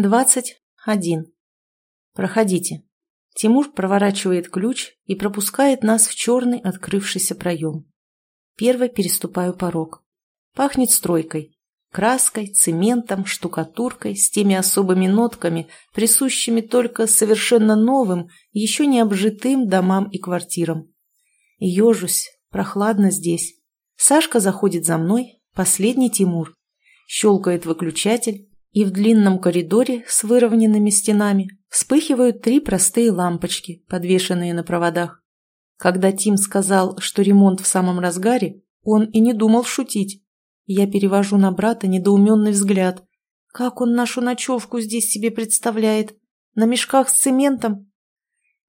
Двадцать один. Проходите. Тимур проворачивает ключ и пропускает нас в черный открывшийся проем. Первой переступаю порог. Пахнет стройкой. Краской, цементом, штукатуркой, с теми особыми нотками, присущими только совершенно новым, еще не обжитым домам и квартирам. Ежусь, прохладно здесь. Сашка заходит за мной, последний Тимур. Щелкает выключатель, и в длинном коридоре с выровненными стенами вспыхивают три простые лампочки, подвешенные на проводах. Когда Тим сказал, что ремонт в самом разгаре, он и не думал шутить. Я перевожу на брата недоуменный взгляд. Как он нашу ночевку здесь себе представляет? На мешках с цементом?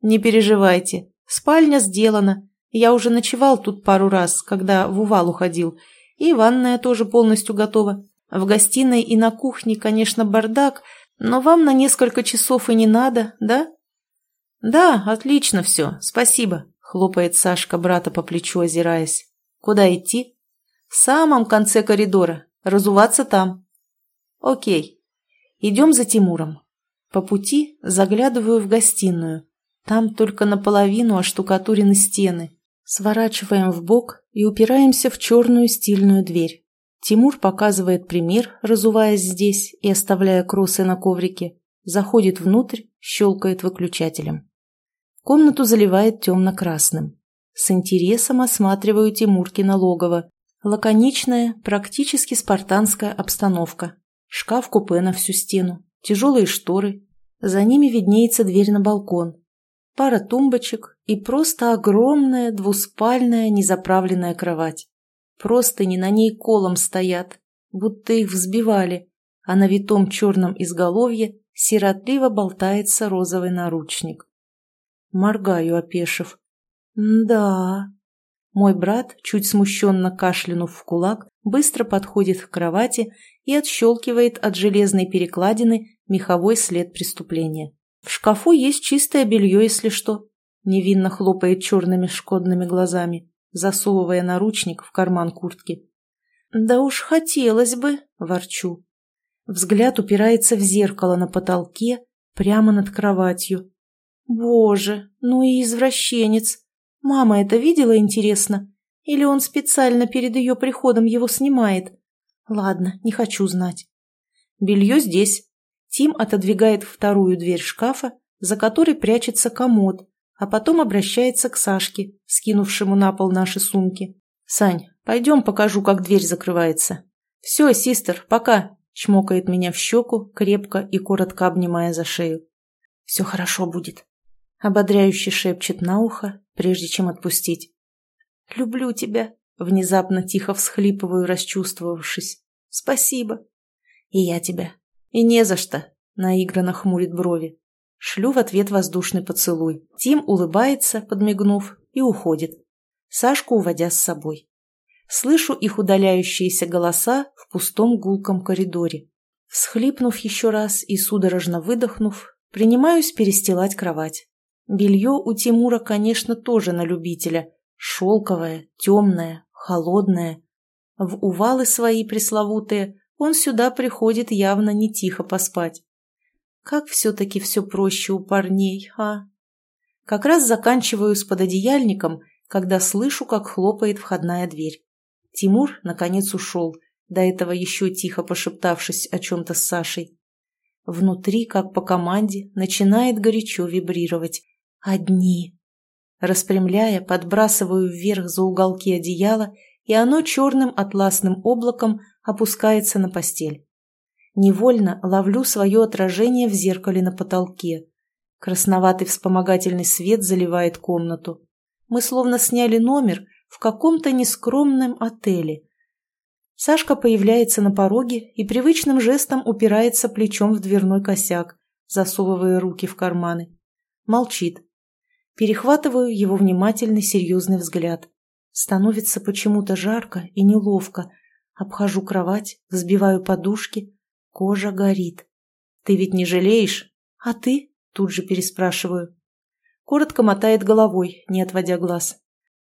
Не переживайте, спальня сделана. Я уже ночевал тут пару раз, когда в Увал уходил. И ванная тоже полностью готова. В гостиной и на кухне, конечно, бардак, но вам на несколько часов и не надо, да? Да, отлично все, спасибо, хлопает Сашка брата по плечу, озираясь. Куда идти? В самом конце коридора. Разуваться там. Окей. Идем за Тимуром. По пути заглядываю в гостиную. Там только наполовину оштукатурены стены. Сворачиваем в бок и упираемся в черную стильную дверь. Тимур показывает пример, разуваясь здесь и оставляя кросы на коврике. Заходит внутрь, щелкает выключателем. Комнату заливает темно-красным. С интересом осматриваю Тимуркина логово. Лаконичная, практически спартанская обстановка. Шкаф-купе на всю стену, тяжелые шторы. За ними виднеется дверь на балкон. Пара тумбочек и просто огромная двуспальная незаправленная кровать. Простыни на ней колом стоят, будто их взбивали, а на витом черном изголовье сиротливо болтается розовый наручник. Моргаю, опешив. «Да, мой брат, чуть смущенно кашлянув в кулак, быстро подходит к кровати и отщелкивает от железной перекладины меховой след преступления. В шкафу есть чистое белье, если что. Невинно хлопает черными шкодными глазами, засовывая наручник в карман куртки. «Да уж хотелось бы», — ворчу. Взгляд упирается в зеркало на потолке, прямо над кроватью. «Боже, ну и извращенец! Мама это видела, интересно? Или он специально перед ее приходом его снимает? Ладно, не хочу знать. Белье здесь. Тим отодвигает вторую дверь шкафа, за которой прячется комод, а потом обращается к Сашке, скинувшему на пол наши сумки. «Сань, пойдем покажу, как дверь закрывается». «Все, систер, пока», — чмокает меня в щеку, крепко и коротко обнимая за шею. «Все хорошо будет», — ободряюще шепчет на ухо, прежде чем отпустить. «Люблю тебя», — внезапно тихо всхлипываю, расчувствовавшись. «Спасибо». «И я тебя». «И не за что», — наигранно хмурит брови. Шлю в ответ воздушный поцелуй. Тим улыбается, подмигнув, и уходит. Сашку уводя с собой. Слышу их удаляющиеся голоса в пустом гулком коридоре. Всхлипнув еще раз и судорожно выдохнув, принимаюсь перестилать кровать. Белье у Тимура, конечно, тоже на любителя. Шелковое, темное, холодное. В увалы свои пресловутые он сюда приходит явно не тихо поспать. Как все-таки все проще у парней, а? Как раз заканчиваю с пододеяльником, когда слышу, как хлопает входная дверь. Тимур, наконец, ушел, до этого еще тихо пошептавшись о чем-то с Сашей. Внутри, как по команде, начинает горячо вибрировать. Одни. Распрямляя, подбрасываю вверх за уголки одеяла, и оно черным атласным облаком опускается на постель. Невольно ловлю свое отражение в зеркале на потолке. Красноватый вспомогательный свет заливает комнату. Мы словно сняли номер в каком-то нескромном отеле. Сашка появляется на пороге и привычным жестом упирается плечом в дверной косяк, засовывая руки в карманы. Молчит. Перехватываю его внимательный серьезный взгляд. Становится почему-то жарко и неловко. Обхожу кровать, взбиваю подушки. Кожа горит. «Ты ведь не жалеешь?» «А ты?» – тут же переспрашиваю. Коротко мотает головой, не отводя глаз.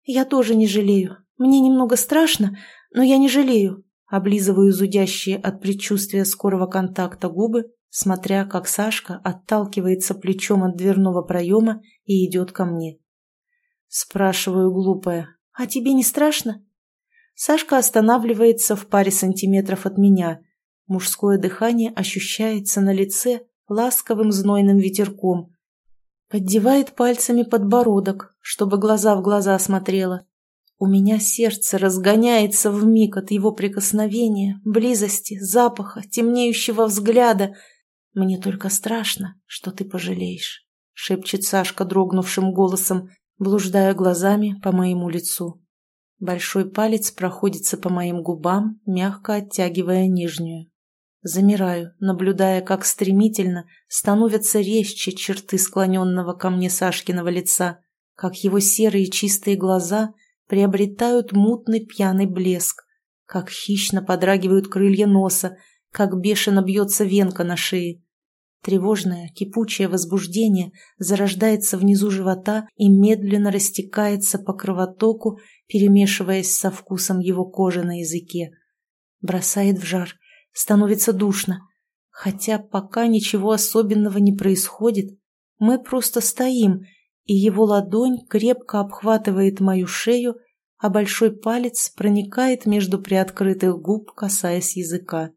«Я тоже не жалею. Мне немного страшно, но я не жалею. облизываю зудящие от предчувствия скорого контакта губы, смотря как Сашка отталкивается плечом от дверного проема и идет ко мне. Спрашиваю глупая, «А тебе не страшно?» Сашка останавливается в паре сантиметров от меня. Мужское дыхание ощущается на лице ласковым знойным ветерком. Поддевает пальцами подбородок, чтобы глаза в глаза смотрела. У меня сердце разгоняется в миг от его прикосновения, близости, запаха, темнеющего взгляда. Мне только страшно, что ты пожалеешь, — шепчет Сашка дрогнувшим голосом, блуждая глазами по моему лицу. Большой палец проходится по моим губам, мягко оттягивая нижнюю. Замираю, наблюдая, как стремительно становятся резче черты склоненного ко мне Сашкиного лица, как его серые чистые глаза приобретают мутный пьяный блеск, как хищно подрагивают крылья носа, как бешено бьется венка на шее. Тревожное, кипучее возбуждение зарождается внизу живота и медленно растекается по кровотоку перемешиваясь со вкусом его кожи на языке. Бросает в жар, становится душно. Хотя пока ничего особенного не происходит, мы просто стоим, и его ладонь крепко обхватывает мою шею, а большой палец проникает между приоткрытых губ, касаясь языка.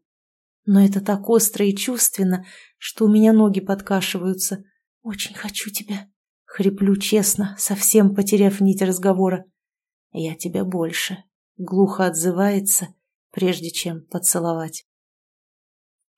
Но это так остро и чувственно, что у меня ноги подкашиваются. «Очень хочу тебя», — хриплю честно, совсем потеряв нить разговора. «Я тебя больше», — глухо отзывается, прежде чем поцеловать.